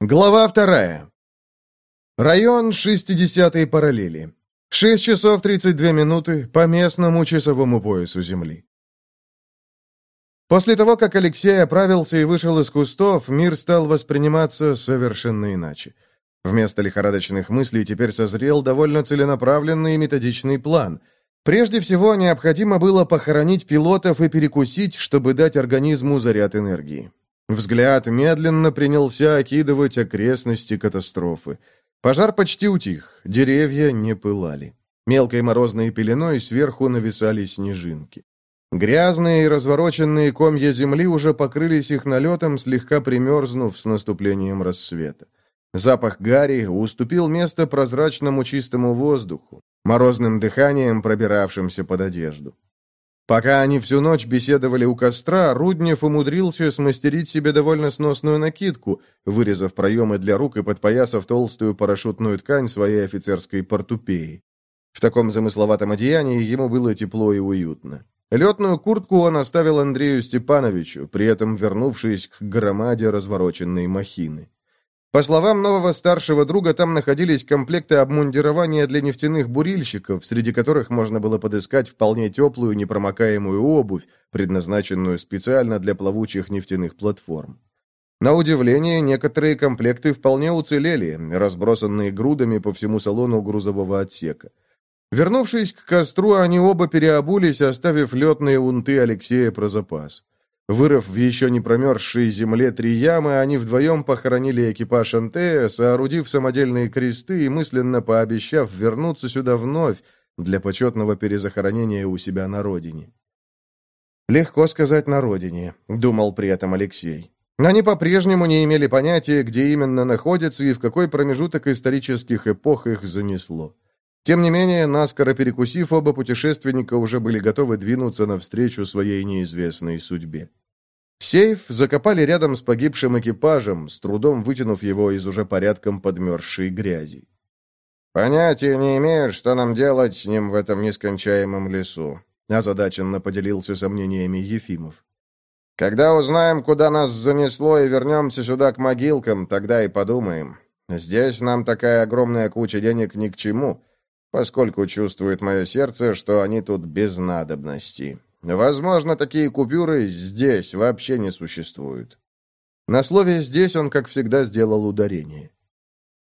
Глава вторая. Район 60-й параллели. 6 часов 32 минуты по местному часовому поясу Земли. После того, как Алексей оправился и вышел из кустов, мир стал восприниматься совершенно иначе. Вместо лихорадочных мыслей теперь созрел довольно целенаправленный и методичный план. Прежде всего, необходимо было похоронить пилотов и перекусить, чтобы дать организму заряд энергии. Взгляд медленно принялся окидывать окрестности катастрофы. Пожар почти утих, деревья не пылали. Мелкой морозной пеленой сверху нависали снежинки. Грязные и развороченные комья земли уже покрылись их налетом, слегка примерзнув с наступлением рассвета. Запах гари уступил место прозрачному чистому воздуху, морозным дыханием, пробиравшимся под одежду. Пока они всю ночь беседовали у костра, Руднев умудрился смастерить себе довольно сносную накидку, вырезав проемы для рук и подпоясав толстую парашютную ткань своей офицерской портупеи. В таком замысловатом одеянии ему было тепло и уютно. Летную куртку он оставил Андрею Степановичу, при этом вернувшись к громаде развороченной махины. По словам нового старшего друга, там находились комплекты обмундирования для нефтяных бурильщиков, среди которых можно было подыскать вполне теплую непромокаемую обувь, предназначенную специально для плавучих нефтяных платформ. На удивление, некоторые комплекты вполне уцелели, разбросанные грудами по всему салону грузового отсека. Вернувшись к костру, они оба переобулись, оставив летные унты Алексея про запас. Вырыв в еще не промерзшей земле три ямы, они вдвоем похоронили экипаж Антея, соорудив самодельные кресты и мысленно пообещав вернуться сюда вновь для почетного перезахоронения у себя на родине. «Легко сказать «на родине», — думал при этом Алексей. Они по-прежнему не имели понятия, где именно находятся и в какой промежуток исторических эпох их занесло. Тем не менее, наскоро перекусив, оба путешественника уже были готовы двинуться навстречу своей неизвестной судьбе. Сейф закопали рядом с погибшим экипажем, с трудом вытянув его из уже порядком подмерзшей грязи. «Понятия не имею, что нам делать с ним в этом нескончаемом лесу», озадаченно поделился сомнениями Ефимов. «Когда узнаем, куда нас занесло, и вернемся сюда к могилкам, тогда и подумаем. Здесь нам такая огромная куча денег ни к чему поскольку чувствует мое сердце, что они тут без надобности. Возможно, такие купюры здесь вообще не существуют. На слове «здесь» он, как всегда, сделал ударение.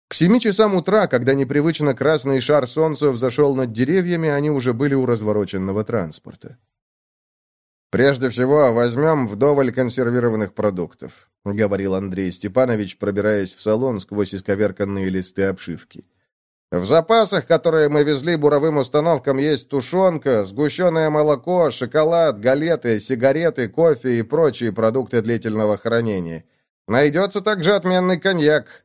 К семи часам утра, когда непривычно красный шар солнца взошел над деревьями, они уже были у развороченного транспорта. «Прежде всего, возьмем вдоволь консервированных продуктов», — говорил Андрей Степанович, пробираясь в салон сквозь исковерканные листы обшивки. В запасах, которые мы везли буровым установкам, есть тушенка, сгущенное молоко, шоколад, галеты, сигареты, кофе и прочие продукты длительного хранения. Найдется также отменный коньяк.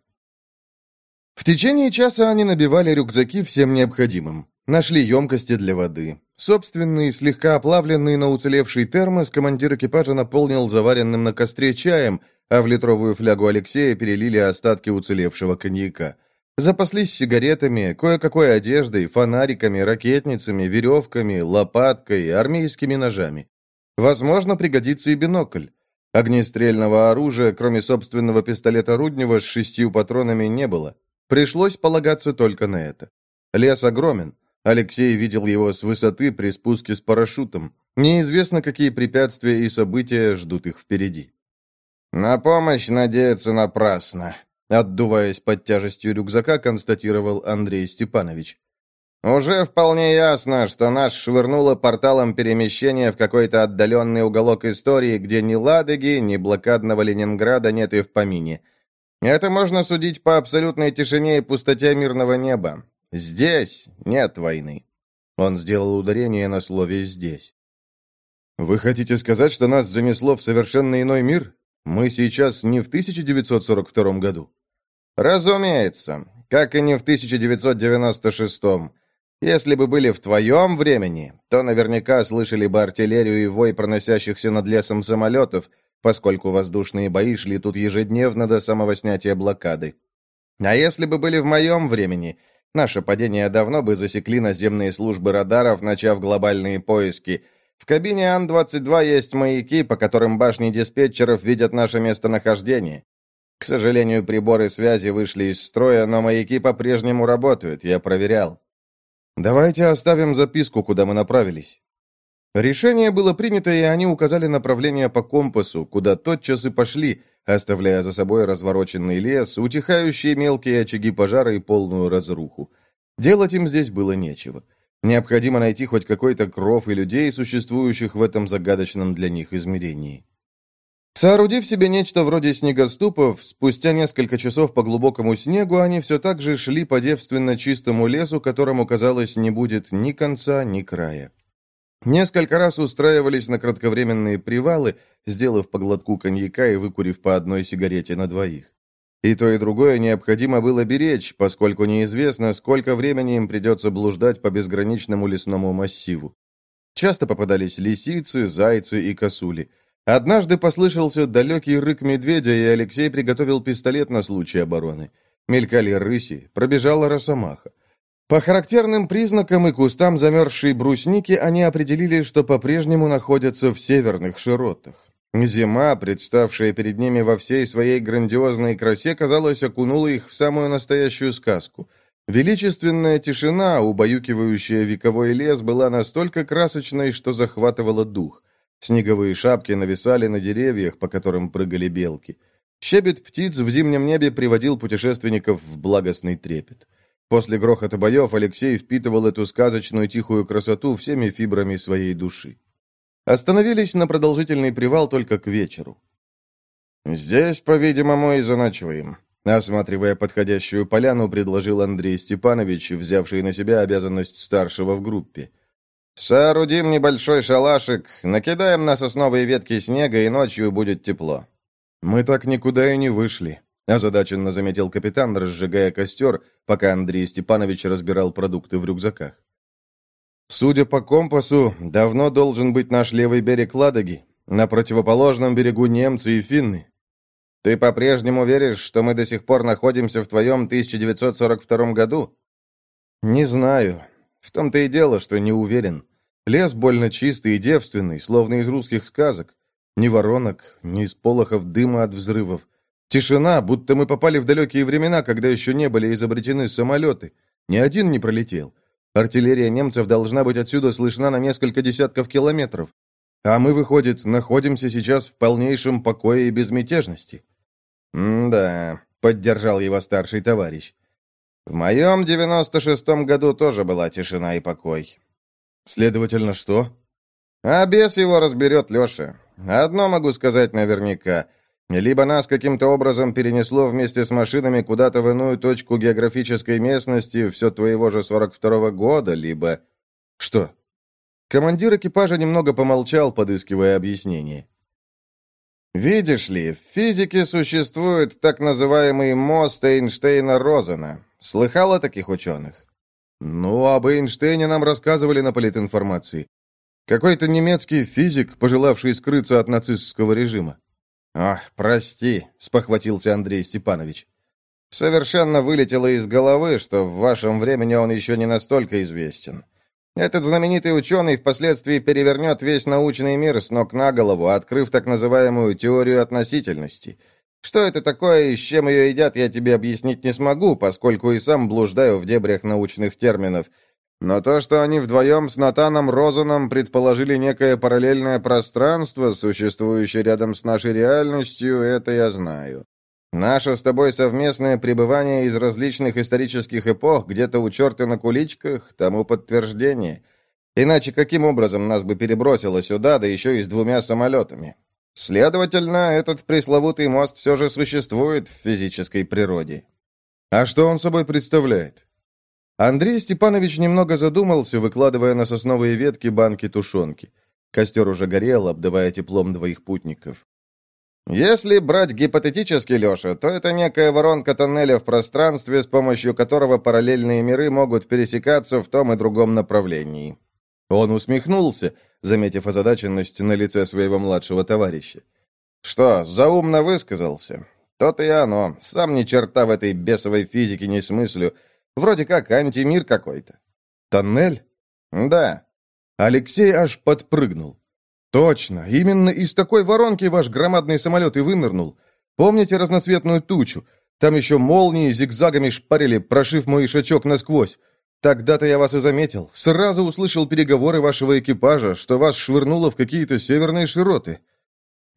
В течение часа они набивали рюкзаки всем необходимым. Нашли емкости для воды. Собственный, слегка оплавленный, но уцелевший термос командир экипажа наполнил заваренным на костре чаем, а в литровую флягу Алексея перелили остатки уцелевшего коньяка. Запаслись сигаретами, кое-какой одеждой, фонариками, ракетницами, веревками, лопаткой, армейскими ножами. Возможно, пригодится и бинокль. Огнестрельного оружия, кроме собственного пистолета Руднева, с шестью патронами не было. Пришлось полагаться только на это. Лес огромен. Алексей видел его с высоты при спуске с парашютом. Неизвестно, какие препятствия и события ждут их впереди. «На помощь надеяться напрасно», Отдуваясь под тяжестью рюкзака, констатировал Андрей Степанович. «Уже вполне ясно, что нас швырнуло порталом перемещения в какой-то отдаленный уголок истории, где ни Ладоги, ни блокадного Ленинграда нет и в помине. Это можно судить по абсолютной тишине и пустоте мирного неба. Здесь нет войны». Он сделал ударение на слове «здесь». «Вы хотите сказать, что нас занесло в совершенно иной мир? Мы сейчас не в 1942 году?» «Разумеется, как и не в 1996-м. Если бы были в твоем времени, то наверняка слышали бы артиллерию и вой проносящихся над лесом самолетов, поскольку воздушные бои шли тут ежедневно до самого снятия блокады. А если бы были в моем времени, наше падение давно бы засекли наземные службы радаров, начав глобальные поиски. В кабине Ан-22 есть маяки, по которым башни диспетчеров видят наше местонахождение. К сожалению, приборы связи вышли из строя, но маяки по-прежнему работают, я проверял. Давайте оставим записку, куда мы направились. Решение было принято, и они указали направление по компасу, куда тотчас и пошли, оставляя за собой развороченный лес, утихающие мелкие очаги пожара и полную разруху. Делать им здесь было нечего. Необходимо найти хоть какой-то кров и людей, существующих в этом загадочном для них измерении. Соорудив себе нечто вроде снегоступов, спустя несколько часов по глубокому снегу они все так же шли по девственно чистому лесу, которому, казалось, не будет ни конца, ни края. Несколько раз устраивались на кратковременные привалы, сделав по глотку коньяка и выкурив по одной сигарете на двоих. И то, и другое необходимо было беречь, поскольку неизвестно, сколько времени им придется блуждать по безграничному лесному массиву. Часто попадались лисицы, зайцы и косули – Однажды послышался далекий рык медведя, и Алексей приготовил пистолет на случай обороны. Мелькали рыси, пробежала росомаха. По характерным признакам и кустам замерзшей брусники они определили, что по-прежнему находятся в северных широтах. Зима, представшая перед ними во всей своей грандиозной красе, казалось, окунула их в самую настоящую сказку. Величественная тишина, убаюкивающая вековой лес, была настолько красочной, что захватывала дух. Снеговые шапки нависали на деревьях, по которым прыгали белки. Щебет птиц в зимнем небе приводил путешественников в благостный трепет. После грохота боев Алексей впитывал эту сказочную тихую красоту всеми фибрами своей души. Остановились на продолжительный привал только к вечеру. «Здесь, по-видимому, и заночуем», осматривая подходящую поляну, предложил Андрей Степанович, взявший на себя обязанность старшего в группе. «Соорудим небольшой шалашик, накидаем на сосновые ветки снега, и ночью будет тепло». «Мы так никуда и не вышли», — озадаченно заметил капитан, разжигая костер, пока Андрей Степанович разбирал продукты в рюкзаках. «Судя по компасу, давно должен быть наш левый берег Ладоги, на противоположном берегу немцы и финны». «Ты по-прежнему веришь, что мы до сих пор находимся в твоем 1942 году?» «Не знаю. В том-то и дело, что не уверен. Лес больно чистый и девственный, словно из русских сказок. Ни воронок, ни сполохов дыма от взрывов. Тишина, будто мы попали в далекие времена, когда еще не были изобретены самолеты. Ни один не пролетел. Артиллерия немцев должна быть отсюда слышна на несколько десятков километров. А мы, выходит, находимся сейчас в полнейшем покое и безмятежности. «М-да», — поддержал его старший товарищ. В моем девяносто шестом году тоже была тишина и покой. Следовательно, что? А бес его разберет Леша. Одно могу сказать наверняка. Либо нас каким-то образом перенесло вместе с машинами куда-то в иную точку географической местности все твоего же сорок второго года, либо... Что? Командир экипажа немного помолчал, подыскивая объяснение. Видишь ли, в физике существует так называемый мост Эйнштейна-Розена. Слыхал о таких ученых?» «Ну, об Эйнштейне нам рассказывали на политинформации. Какой-то немецкий физик, пожелавший скрыться от нацистского режима». «Ах, прости», — спохватился Андрей Степанович. «Совершенно вылетело из головы, что в вашем времени он еще не настолько известен. Этот знаменитый ученый впоследствии перевернет весь научный мир с ног на голову, открыв так называемую теорию относительности — что это такое и с чем ее едят, я тебе объяснить не смогу, поскольку и сам блуждаю в дебрях научных терминов. Но то, что они вдвоем с Натаном Розаном предположили некое параллельное пространство, существующее рядом с нашей реальностью, это я знаю. Наше с тобой совместное пребывание из различных исторических эпох, где-то у черта на куличках, тому подтверждение. Иначе каким образом нас бы перебросило сюда, да еще и с двумя самолетами? Следовательно, этот пресловутый мост все же существует в физической природе. А что он собой представляет? Андрей Степанович немного задумался, выкладывая на сосновые ветки банки тушенки. Костер уже горел, обдавая теплом двоих путников. Если брать гипотетически, Леша, то это некая воронка тоннеля в пространстве, с помощью которого параллельные миры могут пересекаться в том и другом направлении. Он усмехнулся, заметив озадаченность на лице своего младшего товарища. «Что, заумно высказался? То-то и оно. Сам ни черта в этой бесовой физике не смыслю. Вроде как антимир какой-то». «Тоннель?» «Да». Алексей аж подпрыгнул. «Точно, именно из такой воронки ваш громадный самолет и вынырнул. Помните разноцветную тучу? Там еще молнии зигзагами шпарили, прошив мой ишачок насквозь. Тогда-то я вас и заметил. Сразу услышал переговоры вашего экипажа, что вас швырнуло в какие-то северные широты».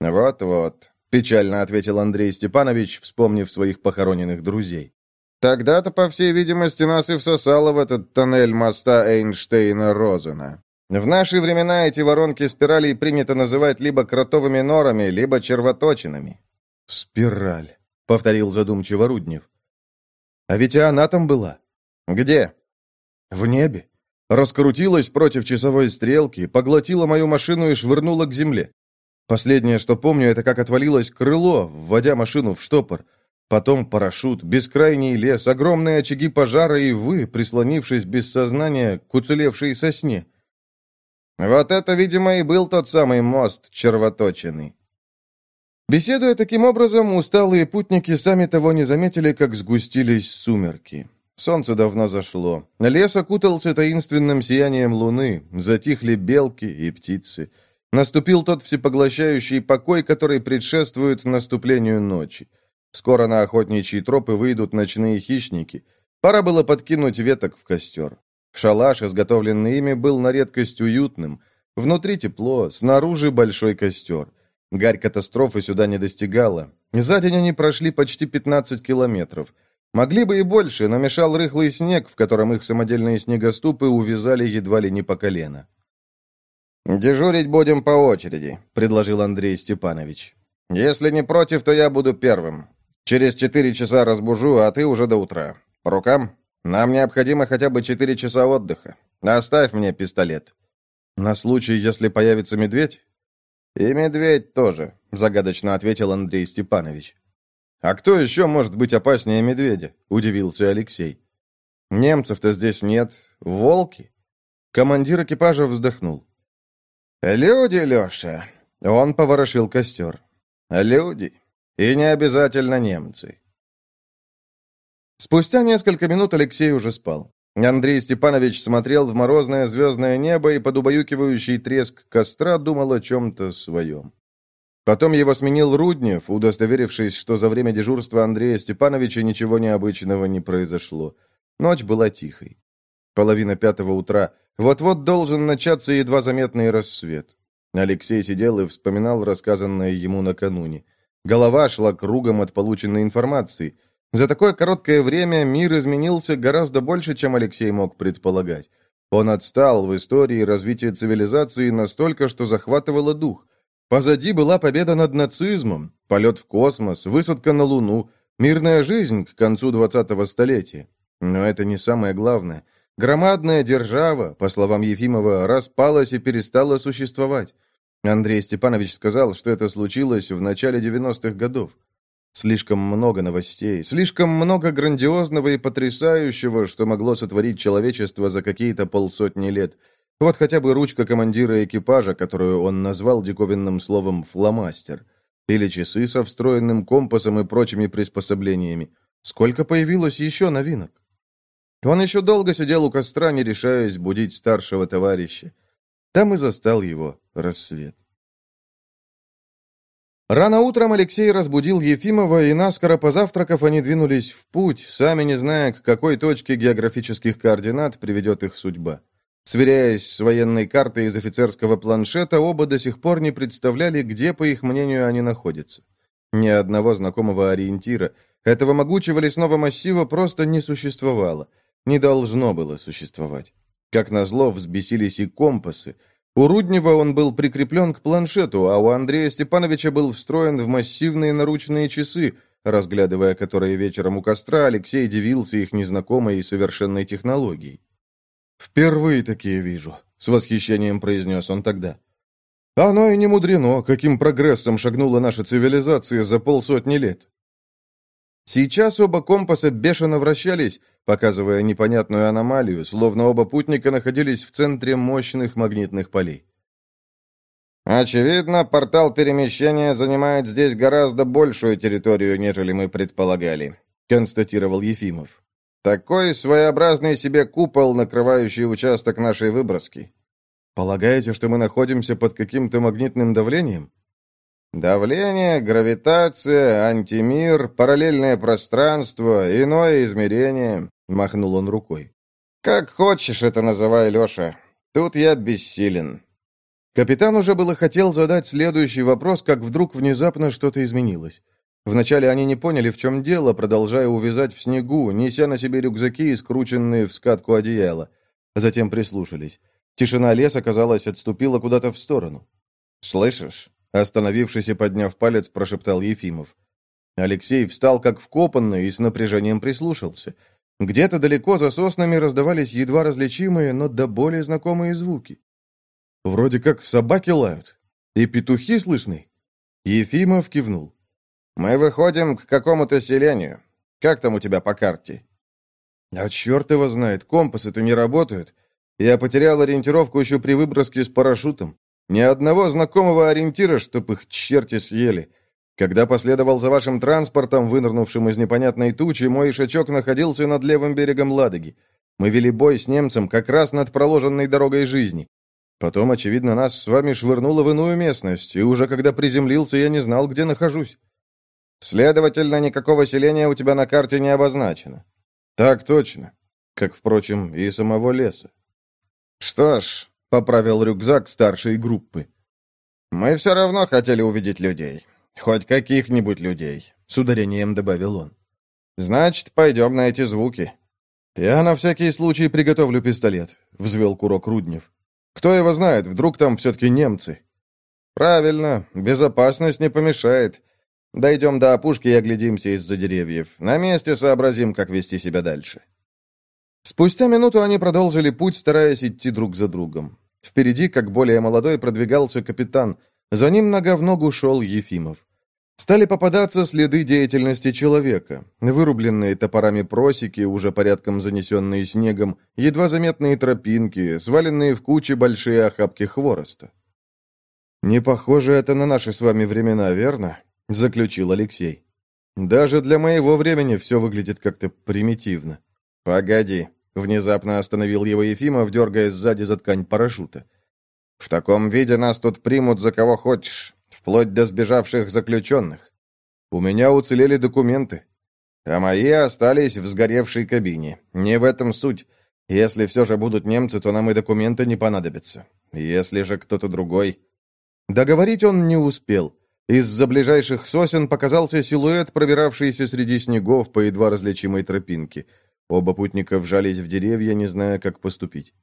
«Вот-вот», — печально ответил Андрей Степанович, вспомнив своих похороненных друзей. «Тогда-то, по всей видимости, нас и всосало в этот тоннель моста Эйнштейна-Розена. В наши времена эти воронки спиралей принято называть либо кротовыми норами, либо червоточинами». «Спираль», — повторил задумчиво Руднев. «А ведь и она там была». «Где?» «В небе. Раскрутилась против часовой стрелки, поглотила мою машину и швырнула к земле. Последнее, что помню, это как отвалилось крыло, вводя машину в штопор. Потом парашют, бескрайний лес, огромные очаги пожара и вы, прислонившись без сознания к уцелевшей сосне. Вот это, видимо, и был тот самый мост червоточенный. Беседуя таким образом, усталые путники сами того не заметили, как сгустились сумерки. Солнце давно зашло. Лес окутался таинственным сиянием луны, затихли белки и птицы. Наступил тот всепоглощающий покой, который предшествует наступлению ночи. Скоро на охотничьи тропы выйдут ночные хищники. Пора было подкинуть веток в костер. Шалаш, изготовленный ими, был на редкость уютным. Внутри тепло, снаружи большой костер. Гарь катастрофы сюда не достигала. За день они прошли почти 15 километров. Могли бы и больше, но мешал рыхлый снег, в котором их самодельные снегоступы увязали едва ли не по колено. «Дежурить будем по очереди», — предложил Андрей Степанович. «Если не против, то я буду первым. Через четыре часа разбужу, а ты уже до утра. По рукам? Нам необходимо хотя бы четыре часа отдыха. Оставь мне пистолет». «На случай, если появится медведь?» «И медведь тоже», — загадочно ответил Андрей Степанович. «А кто еще может быть опаснее медведя?» – удивился Алексей. «Немцев-то здесь нет. Волки?» Командир экипажа вздохнул. «Люди, Леша!» Он поворошил костер. «Люди. И не обязательно немцы». Спустя несколько минут Алексей уже спал. Андрей Степанович смотрел в морозное звездное небо и под убаюкивающий треск костра думал о чем-то своем. Потом его сменил Руднев, удостоверившись, что за время дежурства Андрея Степановича ничего необычного не произошло. Ночь была тихой. Половина пятого утра. Вот-вот должен начаться едва заметный рассвет. Алексей сидел и вспоминал рассказанное ему накануне. Голова шла кругом от полученной информации. За такое короткое время мир изменился гораздо больше, чем Алексей мог предполагать. Он отстал в истории развития цивилизации настолько, что захватывало дух. Позади была победа над нацизмом, полет в космос, высадка на Луну, мирная жизнь к концу 20-го столетия. Но это не самое главное. Громадная держава, по словам Ефимова, распалась и перестала существовать. Андрей Степанович сказал, что это случилось в начале 90-х годов. Слишком много новостей, слишком много грандиозного и потрясающего, что могло сотворить человечество за какие-то полсотни лет – вот хотя бы ручка командира экипажа, которую он назвал диковинным словом «фломастер». Или часы со встроенным компасом и прочими приспособлениями. Сколько появилось еще новинок? Он еще долго сидел у костра, не решаясь будить старшего товарища. Там и застал его рассвет. Рано утром Алексей разбудил Ефимова, и наскоро позавтракав, они двинулись в путь, сами не зная, к какой точке географических координат приведет их судьба. Сверяясь с военной картой из офицерского планшета, оба до сих пор не представляли, где, по их мнению, они находятся. Ни одного знакомого ориентира. Этого могучего лесного массива просто не существовало. Не должно было существовать. Как назло, взбесились и компасы. У Руднева он был прикреплен к планшету, а у Андрея Степановича был встроен в массивные наручные часы, разглядывая которые вечером у костра, Алексей дивился их незнакомой и совершенной технологией. «Впервые такие вижу», — с восхищением произнес он тогда. «Оно и не мудрено, каким прогрессом шагнула наша цивилизация за полсотни лет». Сейчас оба компаса бешено вращались, показывая непонятную аномалию, словно оба путника находились в центре мощных магнитных полей. «Очевидно, портал перемещения занимает здесь гораздо большую территорию, нежели мы предполагали», — констатировал Ефимов. Такой своеобразный себе купол, накрывающий участок нашей выброски. Полагаете, что мы находимся под каким-то магнитным давлением? Давление, гравитация, антимир, параллельное пространство, иное измерение, махнул он рукой. Как хочешь это называй, Леша. Тут я бессилен. Капитан уже было хотел задать следующий вопрос, как вдруг внезапно что-то изменилось. Вначале они не поняли, в чем дело, продолжая увязать в снегу, неся на себе рюкзаки скрученные в скатку одеяла. Затем прислушались. Тишина леса, казалось, отступила куда-то в сторону. «Слышишь?» Остановившись и подняв палец, прошептал Ефимов. Алексей встал как вкопанный и с напряжением прислушался. Где-то далеко за соснами раздавались едва различимые, но до более знакомые звуки. Вроде как собаки лают. И петухи слышны. Ефимов кивнул. «Мы выходим к какому-то селению. Как там у тебя по карте?» «А черт его знает, компасы-то не работают. Я потерял ориентировку еще при выброске с парашютом. Ни одного знакомого ориентира, чтоб их черти съели. Когда последовал за вашим транспортом, вынырнувшим из непонятной тучи, мой ишачок находился над левым берегом Ладоги. Мы вели бой с немцем как раз над проложенной дорогой жизни. Потом, очевидно, нас с вами швырнуло в иную местность, и уже когда приземлился, я не знал, где нахожусь. Следовательно, никакого селения у тебя на карте не обозначено. Так точно. Как, впрочем, и самого леса. Что ж, — поправил рюкзак старшей группы. «Мы все равно хотели увидеть людей. Хоть каких-нибудь людей», — с ударением добавил он. «Значит, пойдем на эти звуки». «Я на всякий случай приготовлю пистолет», — взвел курок Руднев. «Кто его знает, вдруг там все-таки немцы?» «Правильно, безопасность не помешает. Дойдем до опушки и оглядимся из-за деревьев. На месте сообразим, как вести себя дальше». Спустя минуту они продолжили путь, стараясь идти друг за другом. Впереди, как более молодой, продвигался капитан. За ним нога в ногу шел Ефимов. Стали попадаться следы деятельности человека. Вырубленные топорами просеки, уже порядком занесенные снегом, едва заметные тропинки, сваленные в кучи большие охапки хвороста. «Не похоже это на наши с вами времена, верно?» — заключил Алексей. «Даже для моего времени все выглядит как-то примитивно». «Погоди», Внезапно остановил его Ефимов, дергая сзади за ткань парашюта. «В таком виде нас тут примут за кого хочешь, вплоть до сбежавших заключенных. У меня уцелели документы, а мои остались в сгоревшей кабине. Не в этом суть. Если все же будут немцы, то нам и документы не понадобятся. Если же кто-то другой...» Договорить он не успел. Из-за ближайших сосен показался силуэт, пробиравшийся среди снегов по едва различимой тропинке — Оба путника вжались в деревья, не зная, как поступить.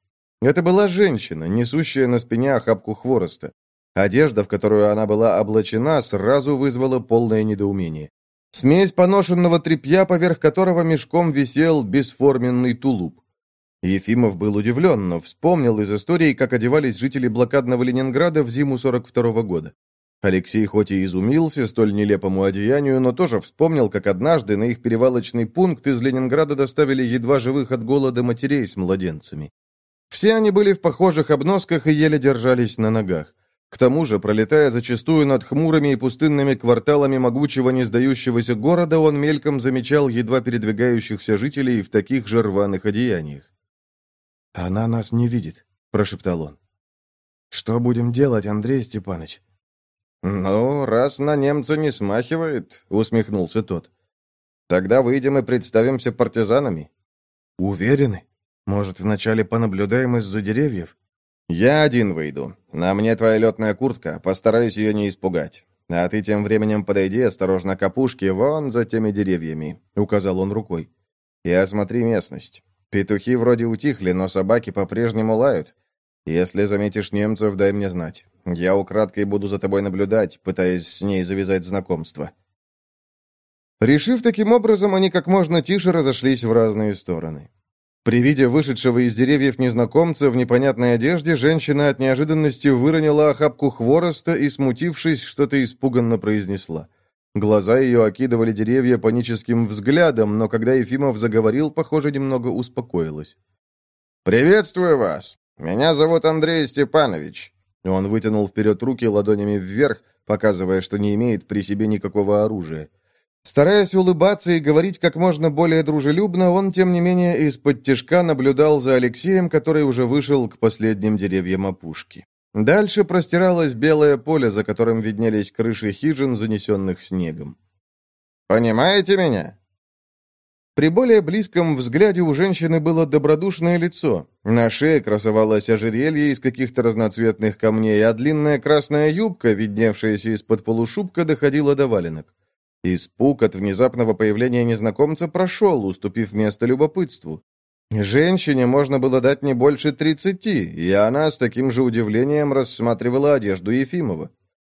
Это была женщина, несущая на спине охапку хвороста. Одежда, в которую она была облачена, сразу вызвала полное недоумение. Смесь поношенного тряпья, поверх которого мешком висел бесформенный тулуп. Ефимов был удивлен, но вспомнил из истории, как одевались жители блокадного Ленинграда в зиму 42 -го года. Алексей хоть и изумился столь нелепому одеянию, но тоже вспомнил, как однажды на их перевалочный пункт из Ленинграда доставили едва живых от голода матерей с младенцами. Все они были в похожих обносках и еле держались на ногах. К тому же, пролетая зачастую над хмурыми и пустынными кварталами могучего не сдающегося города, он мельком замечал едва передвигающихся жителей в таких же рваных одеяниях. «Она нас не видит», — прошептал он. «Что будем делать, Андрей Степанович?» «Ну, раз на немца не смахивает», — усмехнулся тот. «Тогда выйдем и представимся партизанами». «Уверены? Может, вначале понаблюдаем из-за деревьев?» «Я один выйду. На мне твоя летная куртка, постараюсь ее не испугать. А ты тем временем подойди осторожно к опушке, вон за теми деревьями», — указал он рукой. «И осмотри местность. Петухи вроде утихли, но собаки по-прежнему лают. Если заметишь немцев, дай мне знать. Я украдкой буду за тобой наблюдать, пытаясь с ней завязать знакомство». Решив таким образом, они как можно тише разошлись в разные стороны. При виде вышедшего из деревьев незнакомца в непонятной одежде, женщина от неожиданности выронила охапку хвороста и, смутившись, что-то испуганно произнесла. Глаза ее окидывали деревья паническим взглядом, но когда Ефимов заговорил, похоже, немного успокоилась. «Приветствую вас! Меня зовут Андрей Степанович. Он вытянул вперед руки ладонями вверх, показывая, что не имеет при себе никакого оружия. Стараясь улыбаться и говорить как можно более дружелюбно, он, тем не менее, из-под тяжка наблюдал за Алексеем, который уже вышел к последним деревьям опушки. Дальше простиралось белое поле, за которым виднелись крыши хижин, занесенных снегом. «Понимаете меня?» При более близком взгляде у женщины было добродушное лицо. На шее красовалось ожерелье из каких-то разноцветных камней, а длинная красная юбка, видневшаяся из-под полушубка, доходила до валенок. Испуг от внезапного появления незнакомца прошел, уступив место любопытству. Женщине можно было дать не больше тридцати, и она с таким же удивлением рассматривала одежду Ефимова.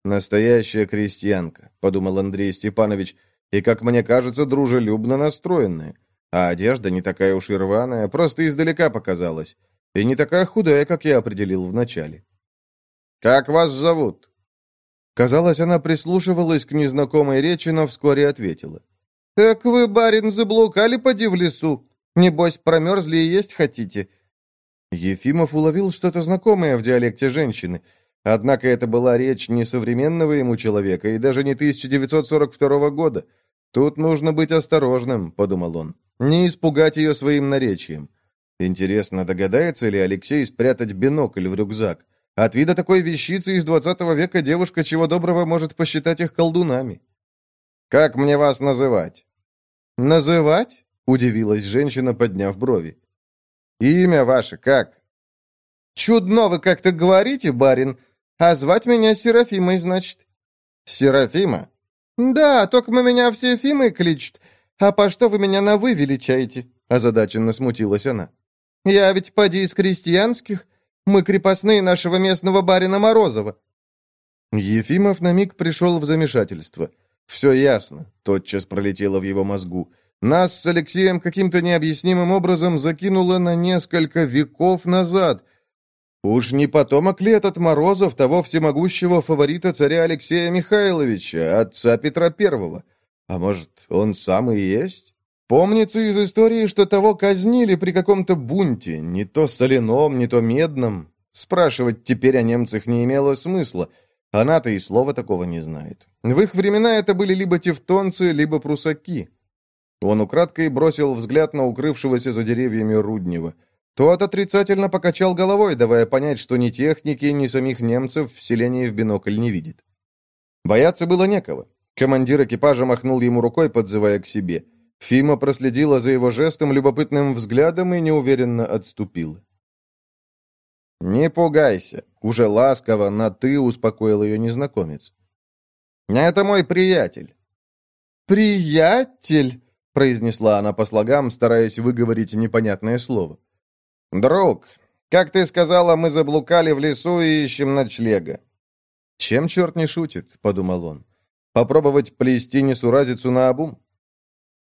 «Настоящая крестьянка», — подумал Андрей Степанович, — и, как мне кажется, дружелюбно настроенная. А одежда не такая уж и рваная, просто издалека показалась. И не такая худая, как я определил вначале. «Как вас зовут?» Казалось, она прислушивалась к незнакомой речи, но вскоре ответила. «Эк вы, барин, заблукали, поди в лесу. Небось, промерзли и есть хотите?» Ефимов уловил что-то знакомое в диалекте женщины. Однако это была речь не современного ему человека и даже не 1942 года. «Тут нужно быть осторожным», — подумал он. «Не испугать ее своим наречием». Интересно, догадается ли Алексей спрятать бинокль в рюкзак? От вида такой вещицы из 20 века девушка чего доброго может посчитать их колдунами. «Как мне вас называть?» «Называть?» — удивилась женщина, подняв брови. «Имя ваше как?» «Чудно вы как-то говорите, барин. А звать меня Серафимой, значит?» «Серафима?» «Да, только мы меня все Фимой кличут. А по что вы меня на «вы» величаете?» Озадаченно смутилась она. «Я ведь поди из крестьянских. Мы крепостные нашего местного барина Морозова». Ефимов на миг пришел в замешательство. «Все ясно», — тотчас пролетело в его мозгу. «Нас с Алексеем каким-то необъяснимым образом закинуло на несколько веков назад». Уж не потомок ли этот Морозов того всемогущего фаворита царя Алексея Михайловича, отца Петра Первого? А может, он сам и есть? Помнится из истории, что того казнили при каком-то бунте, не то соляном, не то медном. Спрашивать теперь о немцах не имело смысла. Она-то и слова такого не знает. В их времена это были либо тевтонцы, либо прусаки. Он украдкой бросил взгляд на укрывшегося за деревьями Руднева. Тот отрицательно покачал головой, давая понять, что ни техники, ни самих немцев в селении в бинокль не видит. Бояться было некого. Командир экипажа махнул ему рукой, подзывая к себе. Фима проследила за его жестом любопытным взглядом и неуверенно отступила. «Не пугайся», — уже ласково на «ты» успокоил ее незнакомец. «Это мой приятель». «Приятель?» — произнесла она по слогам, стараясь выговорить непонятное слово. «Друг, как ты сказала, мы заблукали в лесу и ищем ночлега». «Чем черт не шутит?» — подумал он. «Попробовать плести несуразицу на обум?»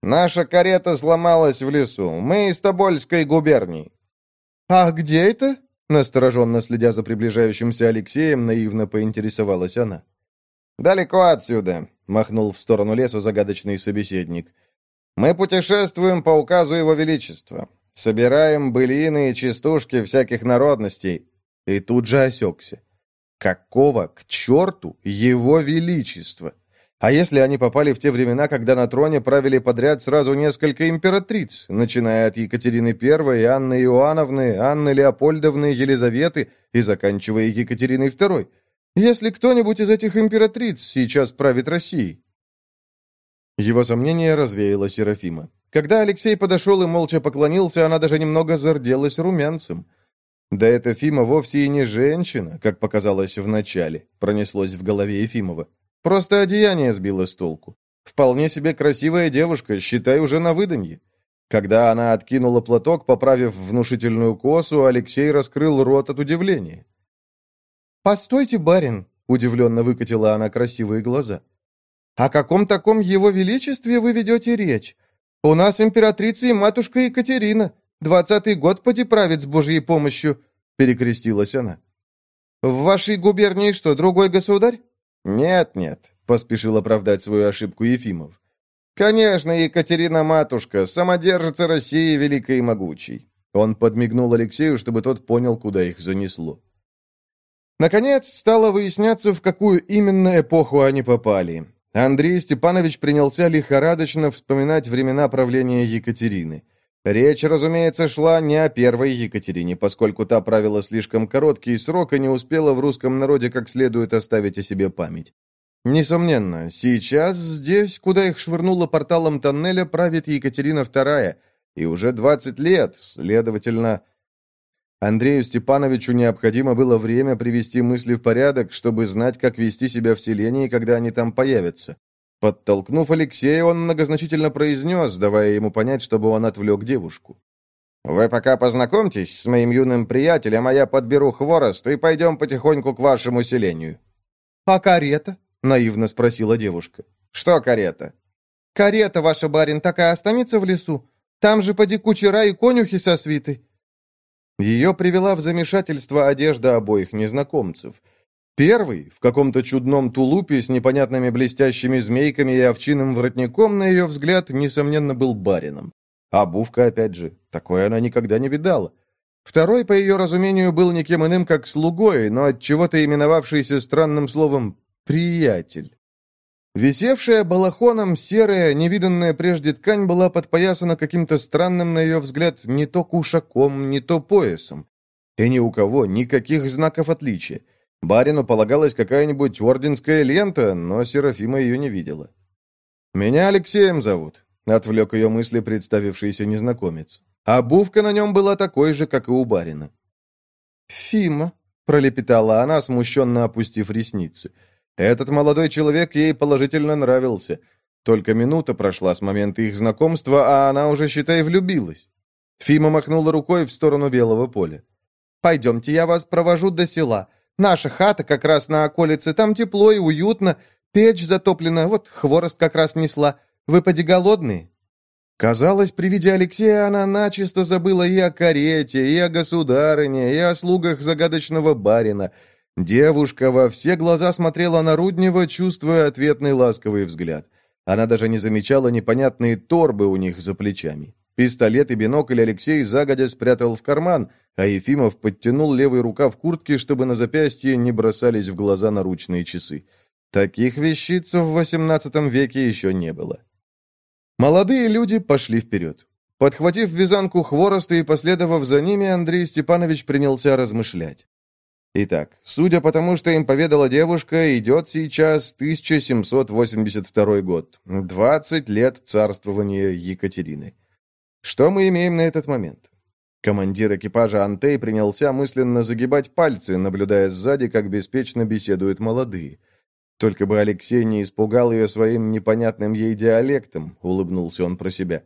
«Наша карета сломалась в лесу. Мы из Тобольской губернии». «А где это?» — настороженно следя за приближающимся Алексеем, наивно поинтересовалась она. «Далеко отсюда», — махнул в сторону леса загадочный собеседник. «Мы путешествуем по указу Его Величества. Собираем былины и частушки всяких народностей». И тут же осекся. Какого к черту его величество? А если они попали в те времена, когда на троне правили подряд сразу несколько императриц, начиная от Екатерины I, Анны Иоанновны, Анны Леопольдовны, Елизаветы и заканчивая Екатериной II? Если кто-нибудь из этих императриц сейчас правит Россией? Его сомнение развеяло Серафима. Когда Алексей подошел и молча поклонился, она даже немного зарделась румянцем. Да эта Фима вовсе и не женщина, как показалось вначале, пронеслось в голове Ефимова. Просто одеяние сбило с толку. Вполне себе красивая девушка, считай, уже на выданье. Когда она откинула платок, поправив внушительную косу, Алексей раскрыл рот от удивления. «Постойте, барин!» — удивленно выкатила она красивые глаза. «О каком таком его величестве вы ведете речь? «У нас императрица и матушка Екатерина. Двадцатый год поди правит с Божьей помощью», — перекрестилась она. «В вашей губернии что, другой государь?» «Нет-нет», — поспешил оправдать свою ошибку Ефимов. «Конечно, Екатерина матушка, самодержица России великой и могучей». Он подмигнул Алексею, чтобы тот понял, куда их занесло. Наконец, стало выясняться, в какую именно эпоху они попали. Андрей Степанович принялся лихорадочно вспоминать времена правления Екатерины. Речь, разумеется, шла не о первой Екатерине, поскольку та правила слишком короткий срок и не успела в русском народе как следует оставить о себе память. Несомненно, сейчас здесь, куда их швырнуло порталом тоннеля, правит Екатерина II, и уже 20 лет, следовательно... Андрею Степановичу необходимо было время привести мысли в порядок, чтобы знать, как вести себя в селении, когда они там появятся. Подтолкнув Алексея, он многозначительно произнес, давая ему понять, чтобы он отвлек девушку. «Вы пока познакомьтесь с моим юным приятелем, а я подберу хворост и пойдем потихоньку к вашему селению». «А карета?» — наивно спросила девушка. «Что карета?» «Карета, ваша барин, такая останется в лесу. Там же поди кучера и конюхи со свитой». Ее привела в замешательство одежда обоих незнакомцев. Первый, в каком-то чудном тулупе с непонятными блестящими змейками и овчиным воротником, на ее взгляд, несомненно, был барином. Обувка, опять же, такое она никогда не видала. Второй, по ее разумению, был никем иным, как слугой, но от чего то именовавшийся странным словом «приятель». Висевшая балахоном серая, невиданная прежде ткань была подпоясана каким-то странным, на ее взгляд, не то кушаком, не то поясом. И ни у кого никаких знаков отличия. Барину полагалась какая-нибудь орденская лента, но Серафима ее не видела. «Меня Алексеем зовут», — отвлек ее мысли представившийся незнакомец. Обувка на нем была такой же, как и у барина. «Фима», — пролепетала она, смущенно опустив ресницы. Этот молодой человек ей положительно нравился. Только минута прошла с момента их знакомства, а она уже, считай, влюбилась. Фима махнула рукой в сторону белого поля. «Пойдемте, я вас провожу до села. Наша хата как раз на околице, там тепло и уютно. Печь затоплена, вот хворост как раз несла. Вы поди голодные?» Казалось, при виде Алексея она начисто забыла и о карете, и о государыне, и о слугах загадочного барина — Девушка во все глаза смотрела на Руднева, чувствуя ответный ласковый взгляд. Она даже не замечала непонятные торбы у них за плечами. Пистолет и бинокль Алексей загодя спрятал в карман, а Ефимов подтянул левый рукав куртки, чтобы на запястье не бросались в глаза наручные часы. Таких вещиц в XVIII веке еще не было. Молодые люди пошли вперед. Подхватив вязанку хвороста и последовав за ними, Андрей Степанович принялся размышлять. Итак, судя по тому, что им поведала девушка, идет сейчас 1782 год, 20 лет царствования Екатерины. Что мы имеем на этот момент? Командир экипажа Антей принялся мысленно загибать пальцы, наблюдая сзади, как беспечно беседуют молодые. Только бы Алексей не испугал ее своим непонятным ей диалектом, улыбнулся он про себя.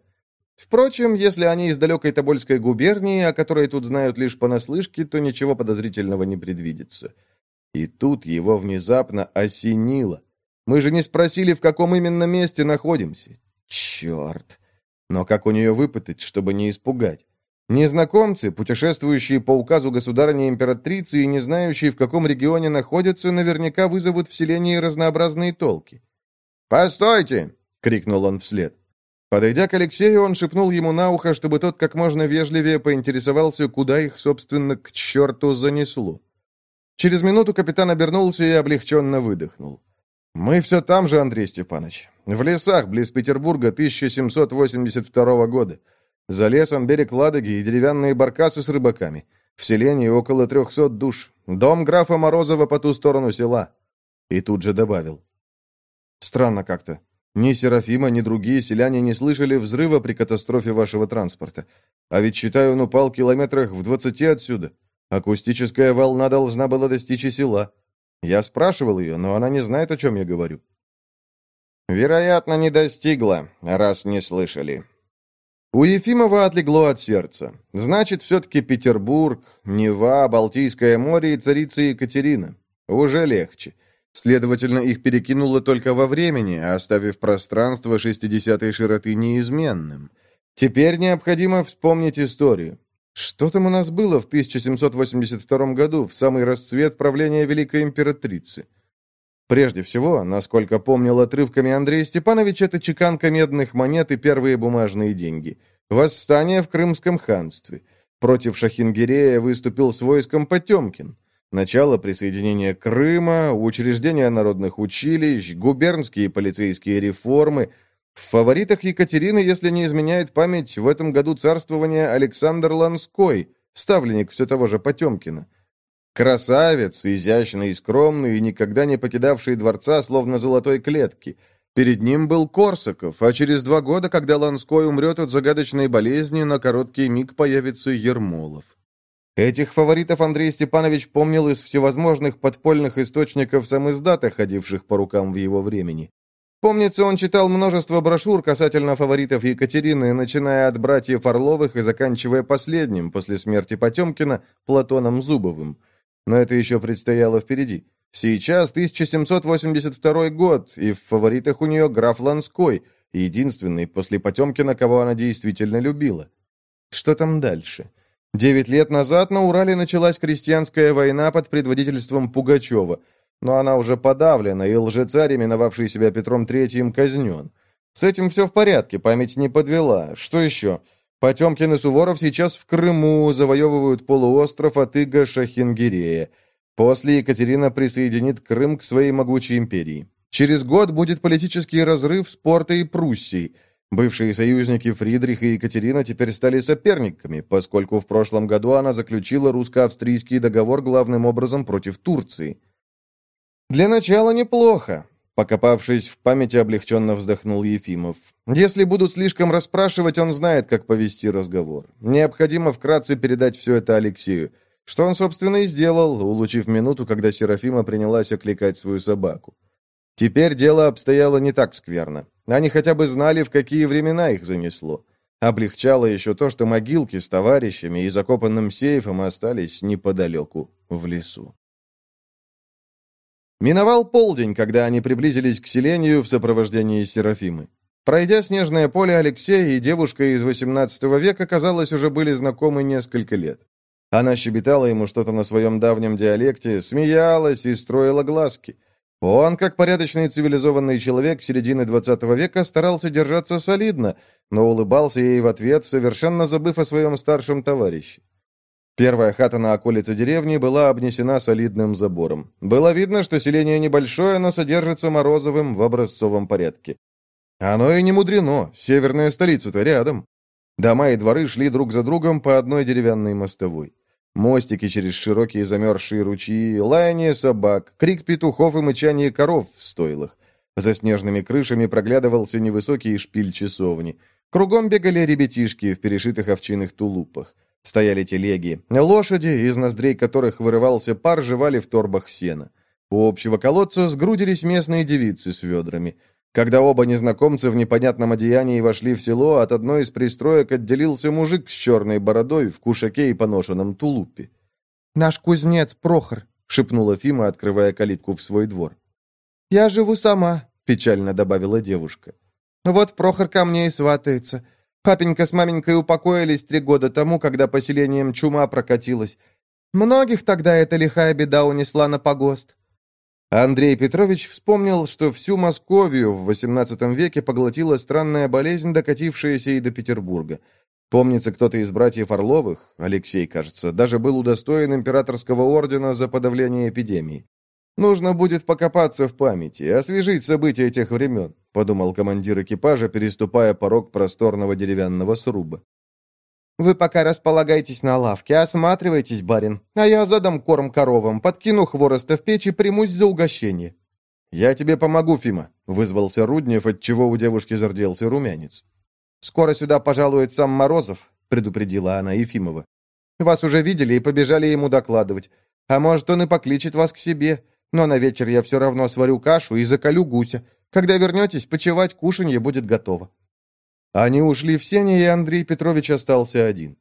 Впрочем, если они из далекой Тобольской губернии, о которой тут знают лишь понаслышке, то ничего подозрительного не предвидится. И тут его внезапно осенило. Мы же не спросили, в каком именно месте находимся. Черт! Но как у нее выпытать, чтобы не испугать? Незнакомцы, путешествующие по указу государыни-императрицы и не знающие, в каком регионе находятся, наверняка вызовут в селении разнообразные толки. «Постойте!» — крикнул он вслед. Подойдя к Алексею, он шепнул ему на ухо, чтобы тот как можно вежливее поинтересовался, куда их, собственно, к черту занесло. Через минуту капитан обернулся и облегченно выдохнул. «Мы все там же, Андрей Степанович. В лесах, близ Петербурга, 1782 года. За лесом берег Ладоги и деревянные баркасы с рыбаками. В селении около трехсот душ. Дом графа Морозова по ту сторону села». И тут же добавил. «Странно как-то. Ни Серафима, ни другие селяне не слышали взрыва при катастрофе вашего транспорта. А ведь, считаю, он упал километрах в двадцати отсюда. Акустическая волна должна была достичь и села. Я спрашивал ее, но она не знает, о чем я говорю». «Вероятно, не достигла, раз не слышали». У Ефимова отлегло от сердца. Значит, все-таки Петербург, Нева, Балтийское море и царица Екатерина. Уже легче. Следовательно, их перекинуло только во времени, оставив пространство 60-й широты неизменным. Теперь необходимо вспомнить историю. Что там у нас было в 1782 году, в самый расцвет правления Великой Императрицы? Прежде всего, насколько помнил отрывками Андрей Степанович, это чеканка медных монет и первые бумажные деньги. Восстание в Крымском ханстве. Против Шахингерея выступил с войском Потемкин. Начало присоединения Крыма, учреждения народных училищ, губернские полицейские реформы. В фаворитах Екатерины, если не изменяет память, в этом году царствования Александр Ланской, ставленник все того же Потемкина. Красавец, изящный и скромный, и никогда не покидавший дворца, словно золотой клетки. Перед ним был Корсаков, а через два года, когда Ланской умрет от загадочной болезни, на короткий миг появится Ермолов. Этих фаворитов Андрей Степанович помнил из всевозможных подпольных источников самиздата, ходивших по рукам в его времени. Помнится, он читал множество брошюр касательно фаворитов Екатерины, начиная от братьев Орловых и заканчивая последним, после смерти Потемкина, Платоном Зубовым. Но это еще предстояло впереди. Сейчас 1782 год, и в фаворитах у нее граф Ланской, единственный после Потемкина, кого она действительно любила. Что там дальше? Девять лет назад на Урале началась крестьянская война под предводительством Пугачева, но она уже подавлена, и лжецарь, именовавший себя Петром Третьим, казнен. С этим все в порядке, память не подвела. Что еще? Потемкин и Суворов сейчас в Крыму завоевывают полуостров от Иго Шахингирея. После Екатерина присоединит Крым к своей могучей империи. Через год будет политический разрыв с Портой и Пруссией. Бывшие союзники Фридриха и Екатерина теперь стали соперниками, поскольку в прошлом году она заключила русско-австрийский договор главным образом против Турции. «Для начала неплохо», — покопавшись в памяти, облегченно вздохнул Ефимов. «Если будут слишком расспрашивать, он знает, как повести разговор. Необходимо вкратце передать все это Алексею. Что он, собственно, и сделал, улучив минуту, когда Серафима принялась окликать свою собаку. Теперь дело обстояло не так скверно. Они хотя бы знали, в какие времена их занесло. Облегчало еще то, что могилки с товарищами и закопанным сейфом остались неподалеку, в лесу. Миновал полдень, когда они приблизились к селению в сопровождении Серафимы. Пройдя снежное поле, Алексей и девушка из XVIII века, казалось, уже были знакомы несколько лет. Она щебетала ему что-то на своем давнем диалекте, смеялась и строила глазки. Он, как порядочный цивилизованный человек середины XX века, старался держаться солидно, но улыбался ей в ответ, совершенно забыв о своем старшем товарище. Первая хата на околице деревни была обнесена солидным забором. Было видно, что селение небольшое, но содержится Морозовым в образцовом порядке. Оно и не мудрено, северная столица-то рядом. Дома и дворы шли друг за другом по одной деревянной мостовой. Мостики через широкие замерзшие ручьи, лаяние собак, крик петухов и мычание коров в стойлах. За снежными крышами проглядывался невысокий шпиль часовни. Кругом бегали ребятишки в перешитых овчинных тулупах. Стояли телеги. Лошади, из ноздрей которых вырывался пар, жевали в торбах сена. У общего колодца сгрудились местные девицы с ведрами. Когда оба незнакомца в непонятном одеянии вошли в село, от одной из пристроек отделился мужик с черной бородой в кушаке и поношенном тулупе. «Наш кузнец Прохор», — шепнула Фима, открывая калитку в свой двор. «Я живу сама», — печально добавила девушка. «Вот Прохор ко мне и сватается. Папенька с маменькой упокоились три года тому, когда поселением чума прокатилась. Многих тогда эта лихая беда унесла на погост. Андрей Петрович вспомнил, что всю Московию в XVIII веке поглотила странная болезнь, докатившаяся и до Петербурга. Помнится, кто-то из братьев Орловых, Алексей, кажется, даже был удостоен императорского ордена за подавление эпидемии. «Нужно будет покопаться в памяти, освежить события тех времен», подумал командир экипажа, переступая порог просторного деревянного сруба. «Вы пока располагайтесь на лавке, осматривайтесь, барин, а я задам корм коровам, подкину хвороста в печь и примусь за угощение». «Я тебе помогу, Фима», — вызвался Руднев, отчего у девушки зарделся румянец. «Скоро сюда пожалует сам Морозов», — предупредила она Ефимова. «Вас уже видели и побежали ему докладывать. А может, он и покличет вас к себе. Но на вечер я все равно сварю кашу и закалю гуся. Когда вернетесь, почевать, кушанье будет готово». Они ушли в сене, и Андрей Петрович остался один.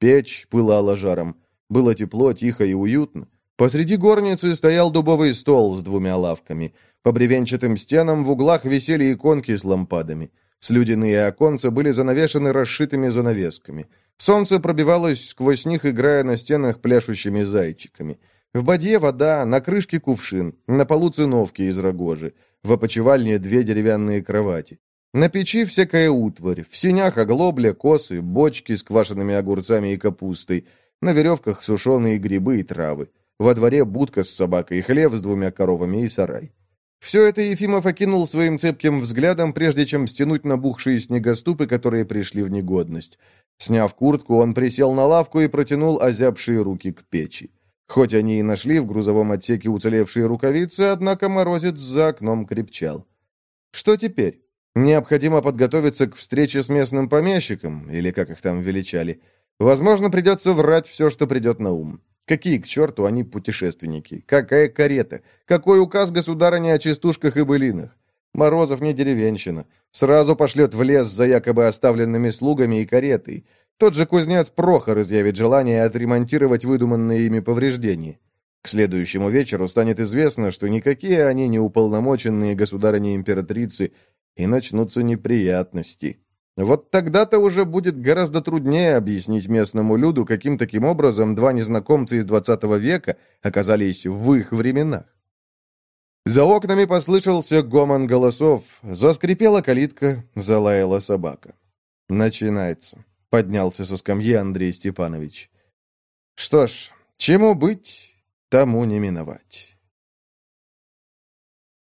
Печь пылала жаром. Было тепло, тихо и уютно. Посреди горницы стоял дубовый стол с двумя лавками. По бревенчатым стенам в углах висели иконки с лампадами. Слюдяные оконца были занавешены расшитыми занавесками. Солнце пробивалось сквозь них, играя на стенах пляшущими зайчиками. В бадье вода, на крышке кувшин, на полу циновки из рогожи. В опочивальне две деревянные кровати. На печи всякая утварь, в синях оглобля, косы, бочки с квашенными огурцами и капустой, на веревках сушеные грибы и травы. Во дворе будка с собакой, хлеб с двумя коровами и сарай. Все это Ефимов окинул своим цепким взглядом, прежде чем стянуть набухшие снегоступы, которые пришли в негодность. Сняв куртку, он присел на лавку и протянул озябшие руки к печи. Хоть они и нашли в грузовом отсеке уцелевшие рукавицы, однако морозец за окном крепчал. Что теперь? Необходимо подготовиться к встрече с местным помещиком, или как их там величали. Возможно, придется врать все, что придет на ум. Какие, к черту, они путешественники? Какая карета? Какой указ государыни о частушках и былинах? Морозов не деревенщина. Сразу пошлет в лес за якобы оставленными слугами и каретой. Тот же кузнец Прохор изъявит желание отремонтировать выдуманные ими повреждения. К следующему вечеру станет известно, что никакие они не уполномоченные государыни-императрицы, и начнутся неприятности. Вот тогда-то уже будет гораздо труднее объяснить местному люду, каким таким образом два незнакомца из 20 века оказались в их временах. За окнами послышался гомон голосов, заскрипела калитка, залаяла собака. «Начинается», — поднялся со скамьи Андрей Степанович. «Что ж, чему быть, тому не миновать».